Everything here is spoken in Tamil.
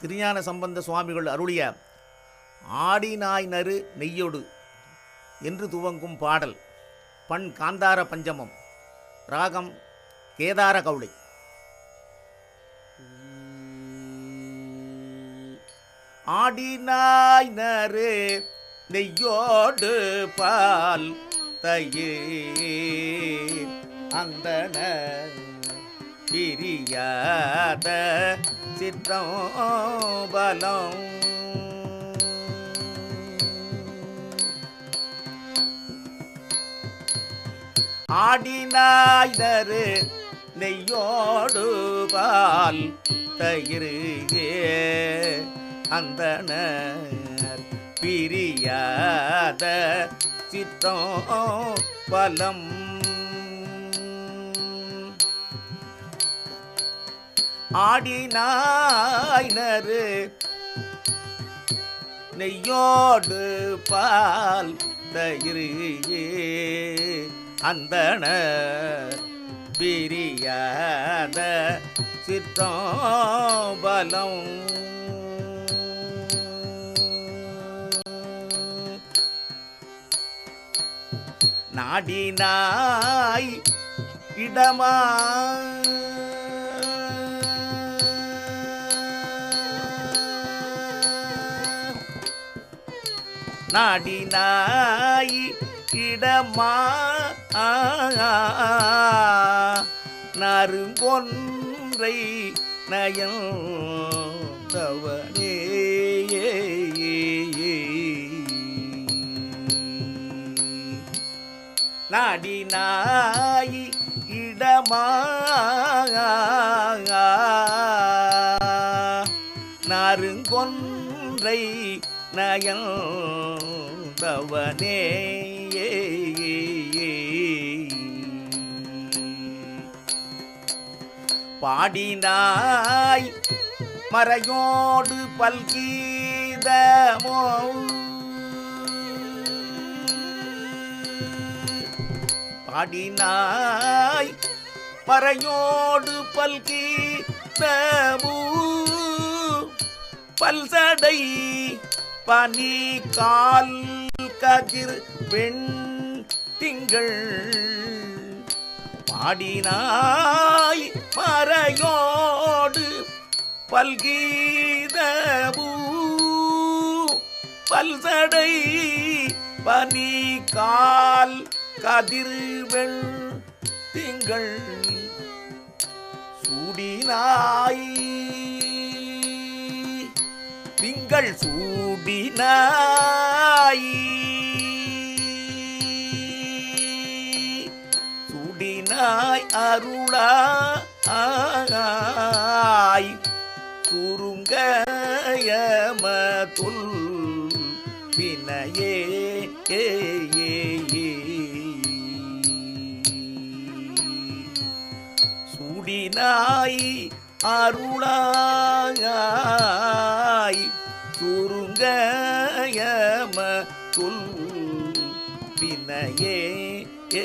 திருஞான சம்பந்த சுவாமிகள் அருளிய ஆடிநாய் நறு நெய்யொடு என்று துவங்கும் பாடல் பண் காந்தார பஞ்சமம் ராகம் கேதார கவுளை. ஆடினாய் நறு நெய்யோடு பால் தயிர் அந்த பிரியாத சித்தம் பலம். ஆடினாய்தரு நெய்யோடு பால் தயிரே அந்தனர் பிரியாத சித்தம் பலம். ஆடினாயினரு. நெய்யோடு பால் தயிரே அந்தன பிரியாத சித்தோபலம் நாடினாய் இடமா நாடினாய் இடமா? நறுங்கொன்றை நயன் தவனே நாடினாய் இடமா? நறுங்கொன்றை நயந்தவனே. பாடினாய் மறையோடு பல்கீதமோ. பாடினாய் மறையோடு பல்கீதமூ. பல்சடை பனி கால் கதிர் வெண் திங்கள். பாடினாய் மறையோடு பல்கீதபூ பல்சடை பனி கால் கதிர்வெள் திங்கள். சூடினாய் திங்கள் சூடினாய். சூடினாய் அருளாய். சுருங்கயமதுல் வினையே ஏ ஏ ஏ. சூடினாய் அருளாய் சொல். வினையே ஏ